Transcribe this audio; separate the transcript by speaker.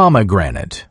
Speaker 1: pomegranate.